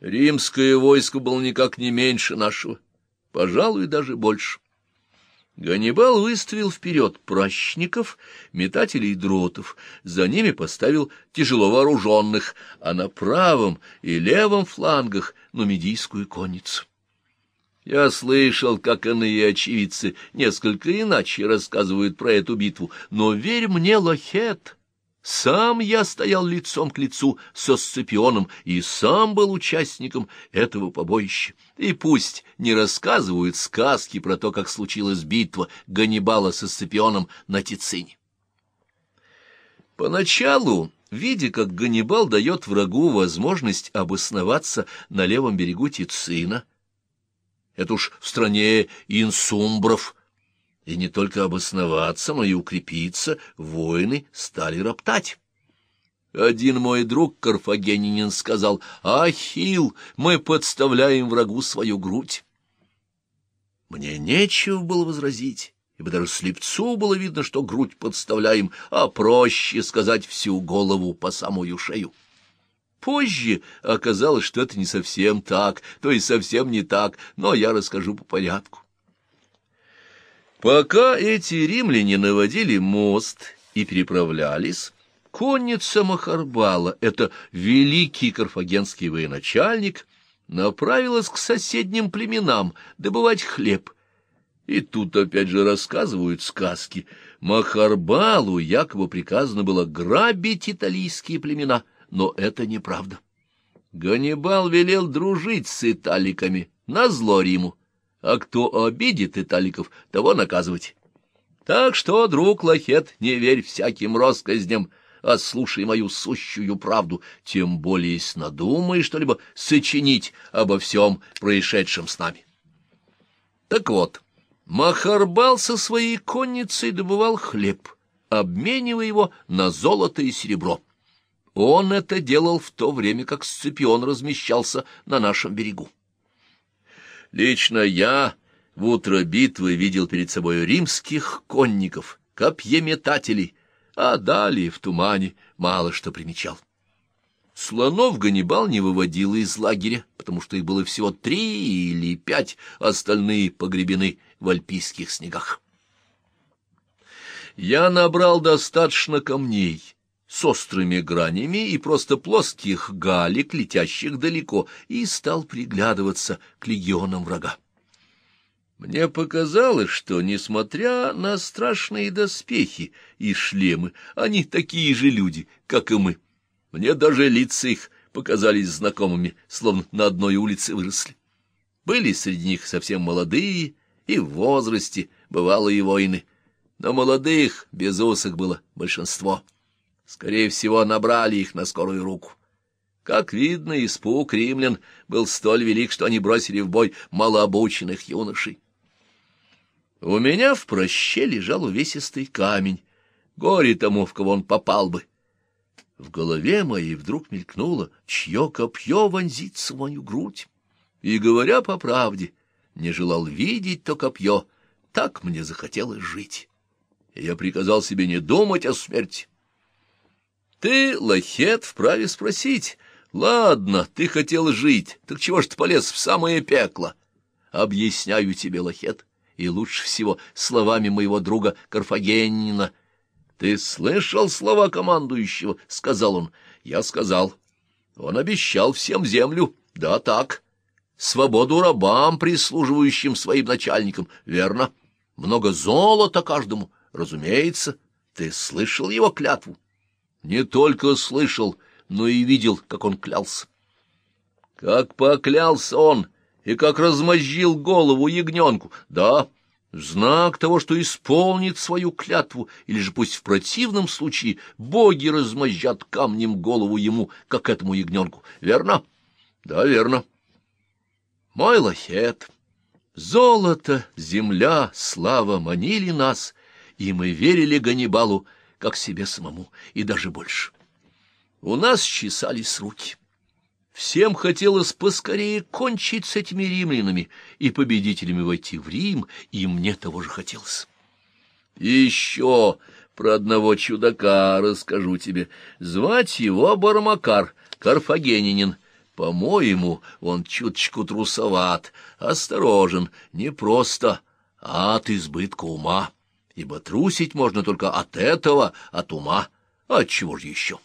Римское войско было никак не меньше нашего, пожалуй, даже больше. Ганнибал выставил вперед пращников, метателей дротов, за ними поставил тяжело вооруженных, а на правом и левом флангах — нумидийскую конницу. Я слышал, как иные очевидцы несколько иначе рассказывают про эту битву, но верь мне, Лохет, сам я стоял лицом к лицу со Сципионом и сам был участником этого побоища. И пусть не рассказывают сказки про то, как случилась битва Ганнибала со Сципионом на Тицине. Поначалу, видя, как Ганнибал дает врагу возможность обосноваться на левом берегу Тицина, это уж в стране инсумбров — и не только обосноваться, но и укрепиться, воины стали роптать. Один мой друг, карфагенинин, сказал, «Ахилл, мы подставляем врагу свою грудь». Мне нечего было возразить, ибо даже слепцу было видно, что грудь подставляем, а проще сказать всю голову по самую шею. Позже оказалось, что это не совсем так, то есть совсем не так, но я расскажу по порядку. Пока эти римляне наводили мост и переправлялись, конница Махарбала, это великий карфагенский военачальник, направилась к соседним племенам добывать хлеб. И тут опять же рассказывают сказки. Махарбалу якобы приказано было грабить италийские племена, но это неправда. Ганнибал велел дружить с италиками, назло Риму а кто обидит италиков, того наказывать. Так что, друг Лохет, не верь всяким россказням, а слушай мою сущую правду, тем более если надумаешь что-либо сочинить обо всем происшедшем с нами. Так вот, Махарбал со своей конницей добывал хлеб, обменивая его на золото и серебро. Он это делал в то время, как Сципион размещался на нашем берегу. Лично я в утро битвы видел перед собой римских конников, копьеметателей, а далее в тумане мало что примечал. Слонов Ганнибал не выводил из лагеря, потому что их было всего три или пять, остальные погребены в альпийских снегах. Я набрал достаточно камней с острыми гранями и просто плоских галек, летящих далеко, и стал приглядываться к легионам врага. Мне показалось, что, несмотря на страшные доспехи и шлемы, они такие же люди, как и мы. Мне даже лица их показались знакомыми, словно на одной улице выросли. Были среди них совсем молодые и в возрасте бывалые воины, но молодых, безусых было большинство — Скорее всего, набрали их на скорую руку. Как видно, испуг римлян был столь велик, что они бросили в бой малообученных юношей. У меня в проще лежал увесистый камень. Горе тому, в кого он попал бы. В голове моей вдруг мелькнуло, чье копье вонзится в мою грудь. И, говоря по правде, не желал видеть то копье, так мне захотелось жить. Я приказал себе не думать о смерти, ты, лохет, вправе спросить. Ладно, ты хотел жить, так чего ж ты полез в самое пекло? Объясняю тебе, лохет, и лучше всего словами моего друга Карфагенина. Ты слышал слова командующего? — сказал он. Я сказал. Он обещал всем землю. Да, так. Свободу рабам, прислуживающим своим начальникам. Верно. Много золота каждому. Разумеется. Ты слышал его клятву? Не только слышал, но и видел, как он клялся. Как поклялся он и как размозжил голову ягненку, да, знак того, что исполнит свою клятву, или же пусть в противном случае боги размозжат камнем голову ему, как этому ягненку. Верно? Да, верно. Мой лохет, золото, земля, слава манили нас, и мы верили Ганнибалу, как себе самому, и даже больше. У нас чесались руки. Всем хотелось поскорее кончить с этими римлянами и победителями войти в Рим, и мне того же хотелось. И еще про одного чудака расскажу тебе. Звать его Бармакар, карфагенинин. По-моему, он чуточку трусоват, осторожен, не просто, а от избытка ума, ибо трусить можно только от этого, от ума, а от чего же еще?